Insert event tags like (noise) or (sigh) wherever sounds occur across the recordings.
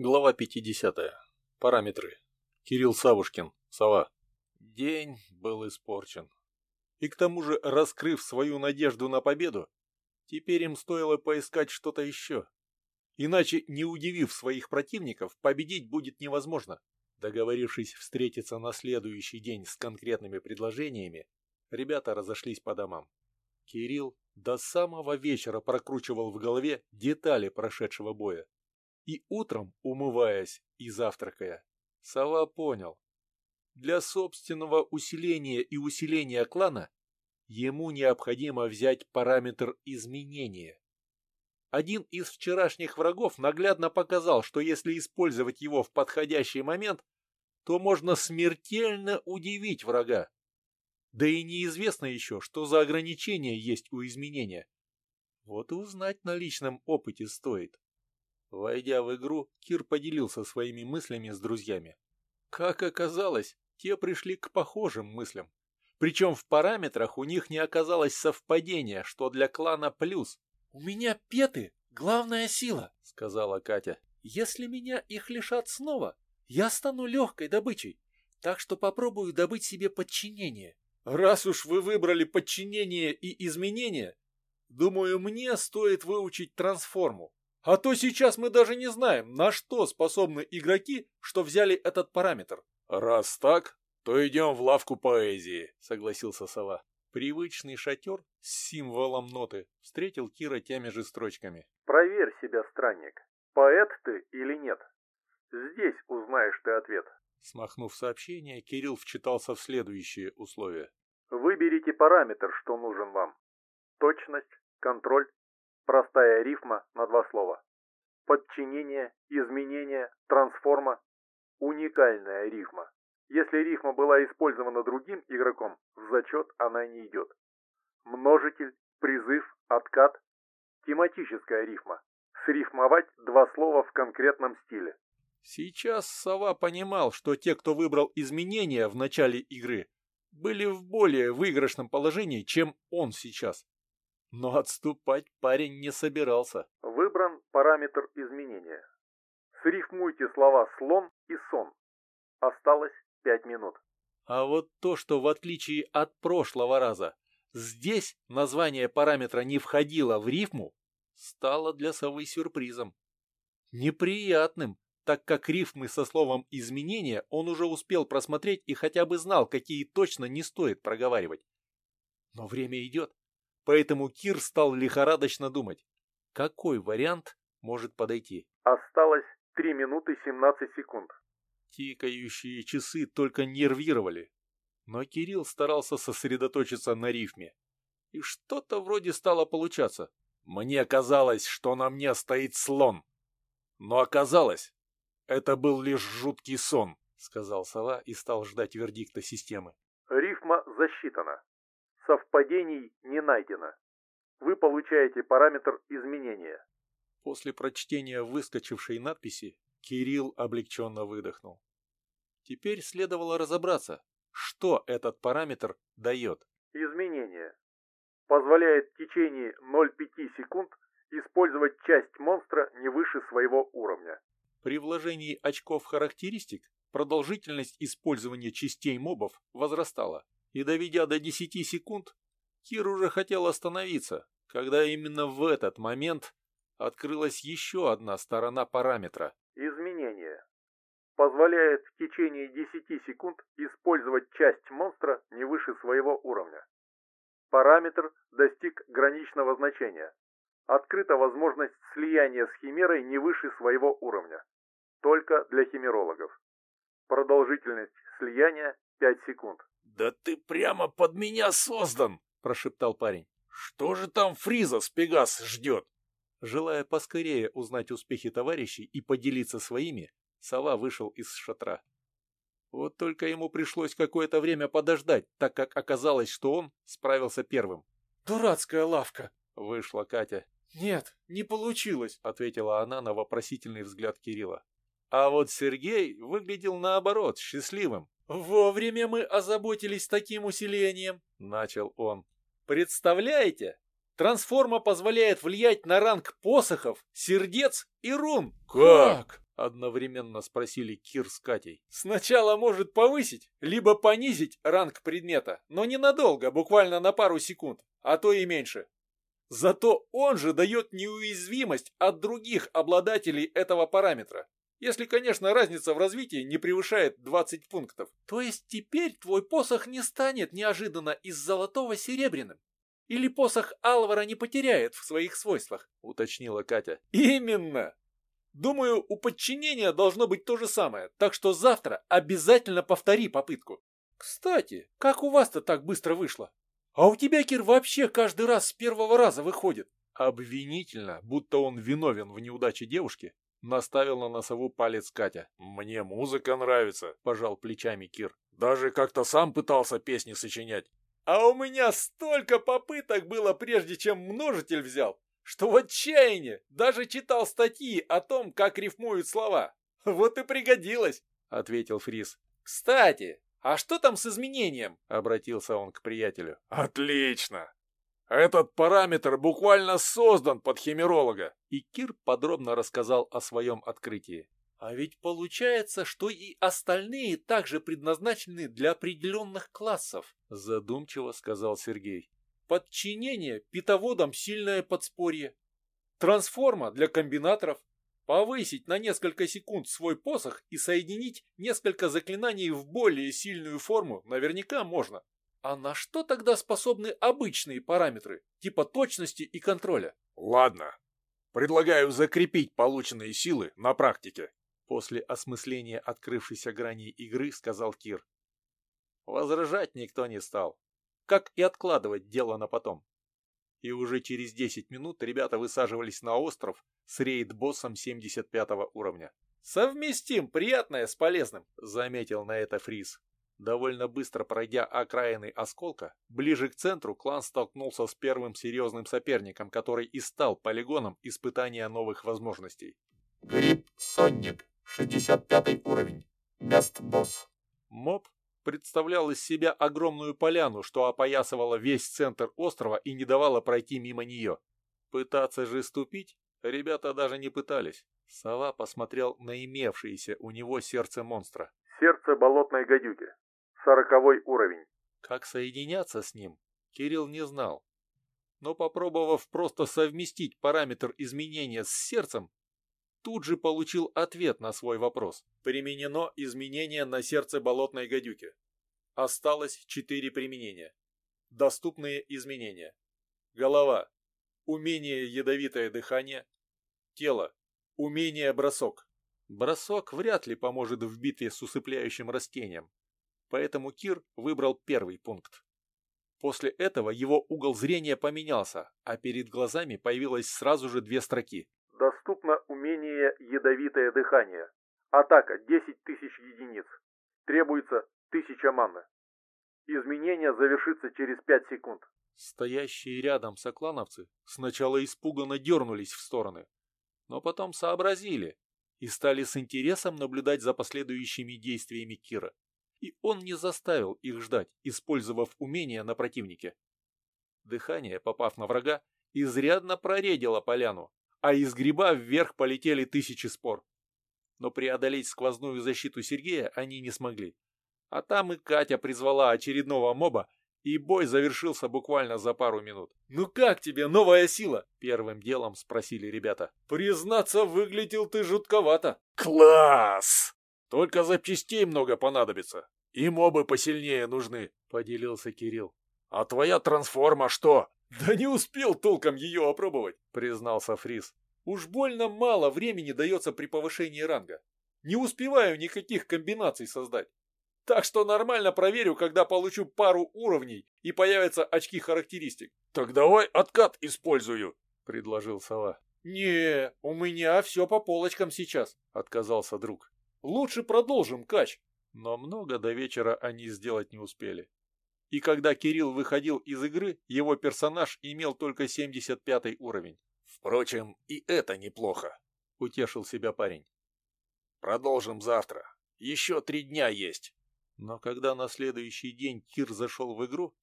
Глава 50. Параметры. Кирилл Савушкин. Сова. День был испорчен. И к тому же, раскрыв свою надежду на победу, теперь им стоило поискать что-то еще. Иначе, не удивив своих противников, победить будет невозможно. Договорившись встретиться на следующий день с конкретными предложениями, ребята разошлись по домам. Кирилл до самого вечера прокручивал в голове детали прошедшего боя. И утром, умываясь и завтракая, Сова понял. Для собственного усиления и усиления клана ему необходимо взять параметр изменения. Один из вчерашних врагов наглядно показал, что если использовать его в подходящий момент, то можно смертельно удивить врага. Да и неизвестно еще, что за ограничения есть у изменения. Вот и узнать на личном опыте стоит. Войдя в игру, Кир поделился своими мыслями с друзьями. Как оказалось, те пришли к похожим мыслям. Причем в параметрах у них не оказалось совпадения, что для клана плюс. «У меня петы — главная сила», — сказала Катя. «Если меня их лишат снова, я стану легкой добычей, так что попробую добыть себе подчинение». «Раз уж вы выбрали подчинение и изменение, думаю, мне стоит выучить трансформу. А то сейчас мы даже не знаем, на что способны игроки, что взяли этот параметр. Раз так, то идем в лавку поэзии, согласился Сова. Привычный шатер с символом ноты встретил Кира теми же строчками. Проверь себя, странник, поэт ты или нет. Здесь узнаешь ты ответ. Смахнув сообщение, Кирилл вчитался в следующие условия. Выберите параметр, что нужен вам. Точность, контроль, Простая рифма на два слова. Подчинение, изменение, трансформа. Уникальная рифма. Если рифма была использована другим игроком, в зачет она не идет. Множитель, призыв, откат. Тематическая рифма. Срифмовать два слова в конкретном стиле. Сейчас Сова понимал, что те, кто выбрал изменения в начале игры, были в более выигрышном положении, чем он сейчас. Но отступать парень не собирался. Выбран параметр изменения. Срифмуйте слова «слон» и «сон». Осталось пять минут. А вот то, что в отличие от прошлого раза, здесь название параметра не входило в рифму, стало для совы сюрпризом. Неприятным, так как рифмы со словом «изменение» он уже успел просмотреть и хотя бы знал, какие точно не стоит проговаривать. Но время идет, Поэтому Кир стал лихорадочно думать, какой вариант может подойти. Осталось 3 минуты 17 секунд. Тикающие часы только нервировали. Но Кирилл старался сосредоточиться на рифме. И что-то вроде стало получаться. Мне казалось, что на мне стоит слон. Но оказалось, это был лишь жуткий сон, сказал сова и стал ждать вердикта системы. Рифма засчитана. Совпадений не найдено. Вы получаете параметр изменения. После прочтения выскочившей надписи Кирилл облегченно выдохнул. Теперь следовало разобраться, что этот параметр дает. Изменение. Позволяет в течение 0,5 секунд использовать часть монстра не выше своего уровня. При вложении очков характеристик продолжительность использования частей мобов возрастала и, доведя до 10 секунд, Кир уже хотел остановиться, когда именно в этот момент открылась еще одна сторона параметра. Изменение. Позволяет в течение 10 секунд использовать часть монстра не выше своего уровня. Параметр достиг граничного значения. Открыта возможность слияния с химерой не выше своего уровня. Только для химерологов. Продолжительность слияния 5 секунд. «Да ты прямо под меня создан!» – прошептал парень. «Что же там Фриза с Пегас ждет?» Желая поскорее узнать успехи товарищей и поделиться своими, сова вышел из шатра. Вот только ему пришлось какое-то время подождать, так как оказалось, что он справился первым. «Дурацкая лавка!» – вышла Катя. «Нет, не получилось», – ответила она на вопросительный взгляд Кирилла. А вот Сергей выглядел наоборот, счастливым. «Вовремя мы озаботились таким усилением», — начал он. «Представляете? Трансформа позволяет влиять на ранг посохов, сердец и рун». «Как?» — Одновременно спросили Кир с Катей. Сначала может повысить, либо понизить ранг предмета, но ненадолго, буквально на пару секунд, а то и меньше. Зато он же дает неуязвимость от других обладателей этого параметра. Если, конечно, разница в развитии не превышает 20 пунктов. То есть теперь твой посох не станет неожиданно из золотого серебряным. Или посох Алвара не потеряет в своих свойствах, уточнила Катя. Именно! Думаю, у подчинения должно быть то же самое, так что завтра обязательно повтори попытку. Кстати, как у вас-то так быстро вышло? А у тебя, Кир, вообще каждый раз с первого раза выходит. Обвинительно, будто он виновен в неудаче девушки, наставил на носову палец Катя. «Мне музыка нравится», – пожал плечами Кир. «Даже как-то сам пытался песни сочинять». А у меня столько попыток было, прежде чем множитель взял, что в отчаянии даже читал статьи о том, как рифмуют слова. Вот и пригодилось, — ответил Фрис. Кстати, а что там с изменением? — обратился он к приятелю. Отлично! Этот параметр буквально создан под химеролога. И Кир подробно рассказал о своем открытии. А ведь получается, что и остальные также предназначены для определенных классов, задумчиво сказал Сергей. Подчинение питоводам сильное подспорье. Трансформа для комбинаторов. Повысить на несколько секунд свой посох и соединить несколько заклинаний в более сильную форму наверняка можно. А на что тогда способны обычные параметры, типа точности и контроля? Ладно. Предлагаю закрепить полученные силы на практике. После осмысления открывшейся грани игры сказал Кир. Возражать никто не стал, как и откладывать дело на потом. И уже через 10 минут ребята высаживались на остров с рейд-боссом 75 уровня. «Совместим приятное с полезным», — заметил на это Фриз. Довольно быстро пройдя окраины осколка, ближе к центру клан столкнулся с первым серьезным соперником, который и стал полигоном испытания новых возможностей. Гриб Сонник 65 уровень. Мест-босс. Моб представлял из себя огромную поляну, что опоясывала весь центр острова и не давала пройти мимо нее. Пытаться же ступить ребята даже не пытались. Сова посмотрел на имевшееся у него сердце монстра. Сердце болотной гадюки. Сороковой уровень. Как соединяться с ним, Кирилл не знал. Но попробовав просто совместить параметр изменения с сердцем, тут же получил ответ на свой вопрос. Применено изменение на сердце болотной гадюки. Осталось четыре применения. Доступные изменения. Голова. Умение ядовитое дыхание. Тело. Умение бросок. Бросок вряд ли поможет в битве с усыпляющим растением. Поэтому Кир выбрал первый пункт. После этого его угол зрения поменялся, а перед глазами появилось сразу же две строки. Доступно умение «Ядовитое дыхание». Атака 10 тысяч единиц. Требуется 1000 маны. Изменение завершится через 5 секунд. Стоящие рядом соклановцы сначала испуганно дернулись в стороны, но потом сообразили и стали с интересом наблюдать за последующими действиями Кира. И он не заставил их ждать, использовав умение на противнике. Дыхание, попав на врага, изрядно проредило поляну, а из гриба вверх полетели тысячи спор. Но преодолеть сквозную защиту Сергея они не смогли. А там и Катя призвала очередного моба, и бой завершился буквально за пару минут. «Ну как тебе новая сила?» – первым делом спросили ребята. «Признаться, выглядел ты жутковато». «Класс! Только запчастей много понадобится, и мобы посильнее нужны», – поделился Кирилл. «А твоя трансформа что?» (laughs) «Да не успел толком ее опробовать», — признался Фрис. «Уж больно мало времени дается при повышении ранга. Не успеваю никаких комбинаций создать. Так что нормально проверю, когда получу пару уровней и появятся очки характеристик». «Так давай откат использую», — предложил Сова. «Не, у меня все по полочкам сейчас», — отказался друг. «Лучше продолжим кач». Но много до вечера они сделать не успели. И когда Кирилл выходил из игры, его персонаж имел только 75 уровень. Впрочем, и это неплохо, утешил себя парень. Продолжим завтра. Еще три дня есть. Но когда на следующий день Кир зашел в игру,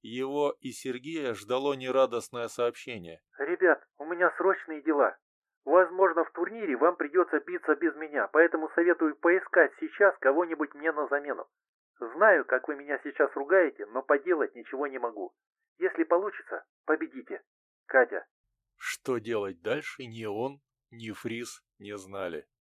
его и Сергея ждало нерадостное сообщение. «Ребят, у меня срочные дела. Возможно, в турнире вам придется биться без меня, поэтому советую поискать сейчас кого-нибудь мне на замену. Знаю, как вы меня сейчас ругаете, но поделать ничего не могу. Если получится, победите. Катя. Что делать дальше ни он, ни Фрис не знали.